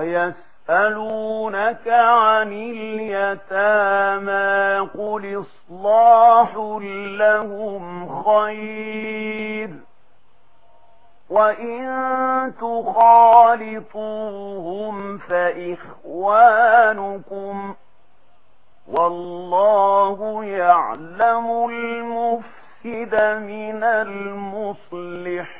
ويسألونك عن اليتاما قل إصلاح لهم خير وإن تخالطوهم فإخوانكم والله يعلم المفسد من المصلح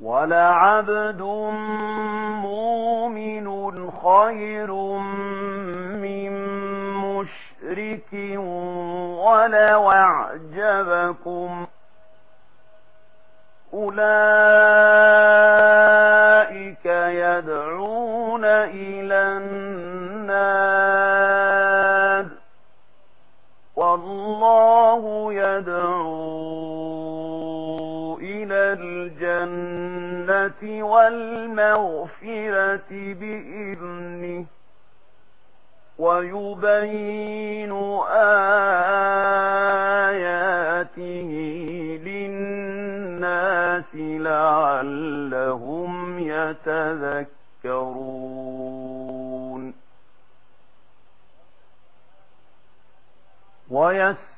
ولعبد مؤمن خير من مشرك ولو أعجبكم أولئك يدعون إلى الجنة والمغفرة بإذنه ويبين آياته للناس لعلهم يتذكرون ويسرون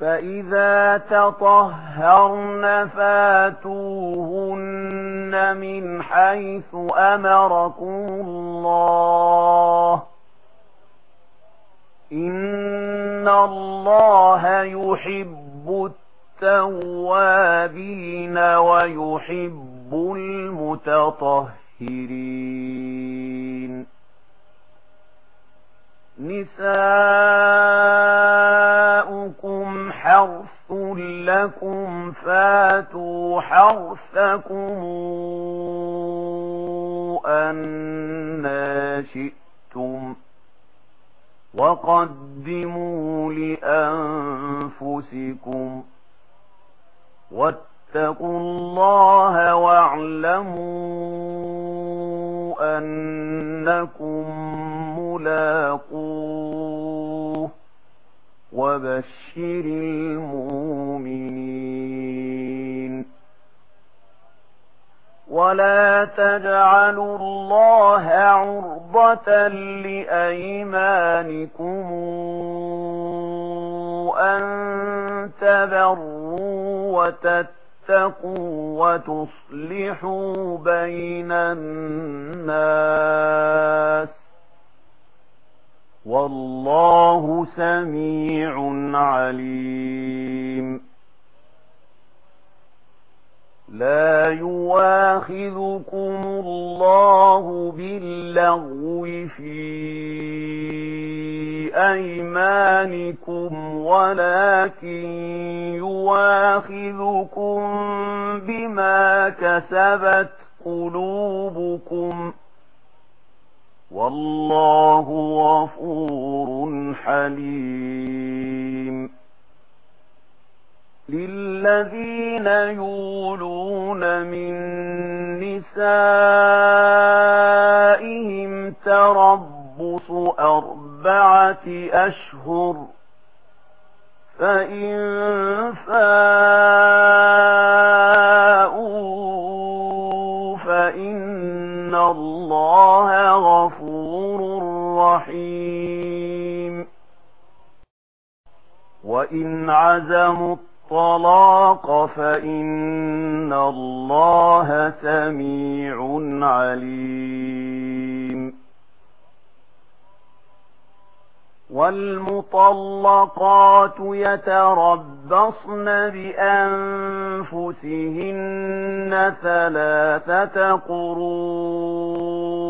فَإِذَا تَطَهَّرْنَ فَاتُوهُنَّ مِنْ حَيْثُ أَمَرَكُمُ اللَّهُ إِنَّ اللَّهَ يُحِبُّ التَّوَّابِينَ وَيُحِبُّ الْمُتَطَهِّرِينَ نِسَاءُ لكم فاتوا حرثكم أَنَّ شئتم وقدموا لأنفسكم واتقوا الله واعلموا أنكم ملاقون وبشر المؤمنين ولا تجعلوا الله عرضة لأيمانكم أن تبروا وتتقوا وتصلحوا بين الناس والله سميع عليم لا يواخذكم الله باللغو في أيمانكم ولكن يواخذكم بما كسبت قلوبكم والله غفور حليم. للذين يولون من نسائهم تربص أربعة أشهر فإن فاتوا وَإِنْ عَزَمُوا الطَّلَاقَ فَإِنَّ اللَّهَ سَمِيعٌ عَلِيمٌ وَالْمُطَلَّقَاتُ يَتَرَبَّصْنَ بِأَنفُسِهِنَّ ثَلَاثَةَ قرون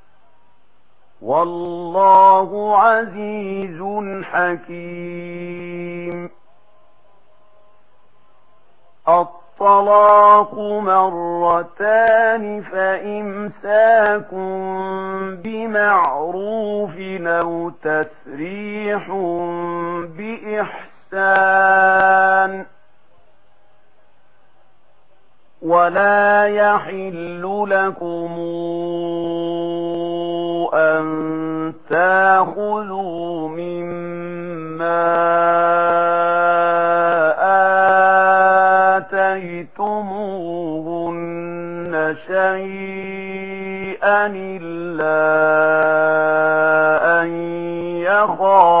والله عزيز حكيم. الطلاق مرتان فإمساكم بمعروف أو تسريح بإحسان. ولا يحل لكمون أن تأخذوا مما آتيتموهن شيئا إلا أن يخاف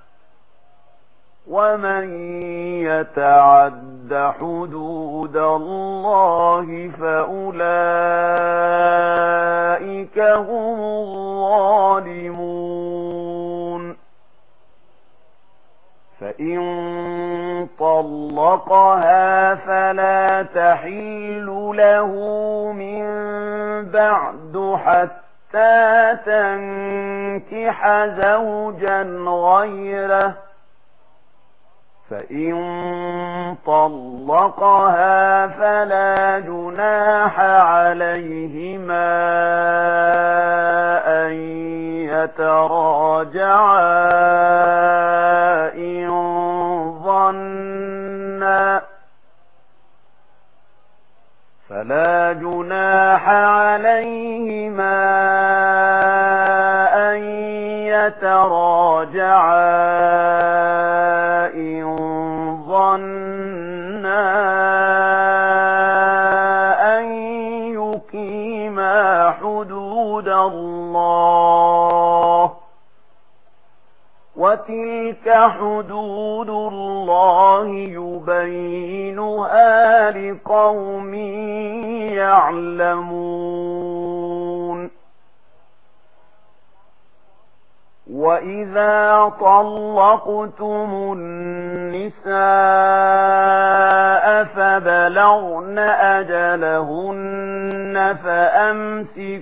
ومن يتعد حدود الله فأولئك هم الظالمون فإن طلقها فلا تحيل له من بعد حتى تنكح زوجا غيره فإن طلقها فلا جناح عليهما أن يتراجعا إن ظنا فلا جناح عليهما أن يتراجعا وتلك حدود الله يبينها لقوم يعلمون. وَإِذَا طَلَّقْتُمُ النِّسَاءَ فَبَلَغْنَ أَجَلَهُنَّ فَأَمْسِكُوهُنَّ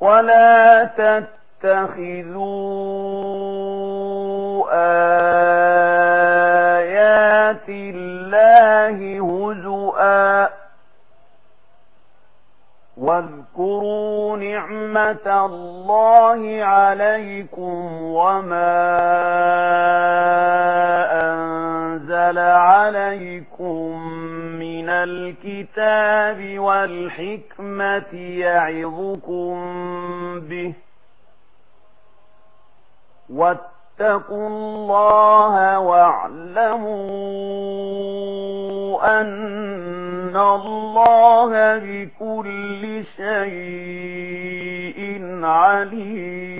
ولا تتخذوا آيات الله هزؤا واذكروا نعمة الله عليكم وما الكتاب والحكمة يعظكم به. واتقوا الله واعلموا أن الله بكل شيء عليم.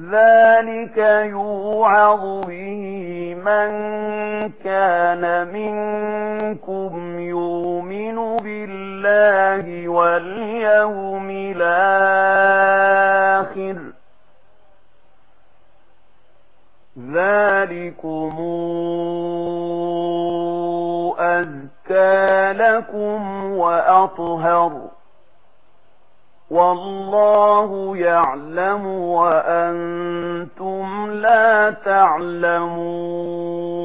ذلك يوعظ به من كان منكم يؤمن بالله واليوم الآخر ذلكم أزكى لكم وأطهر والله يعلم وأنتم لا تعلمون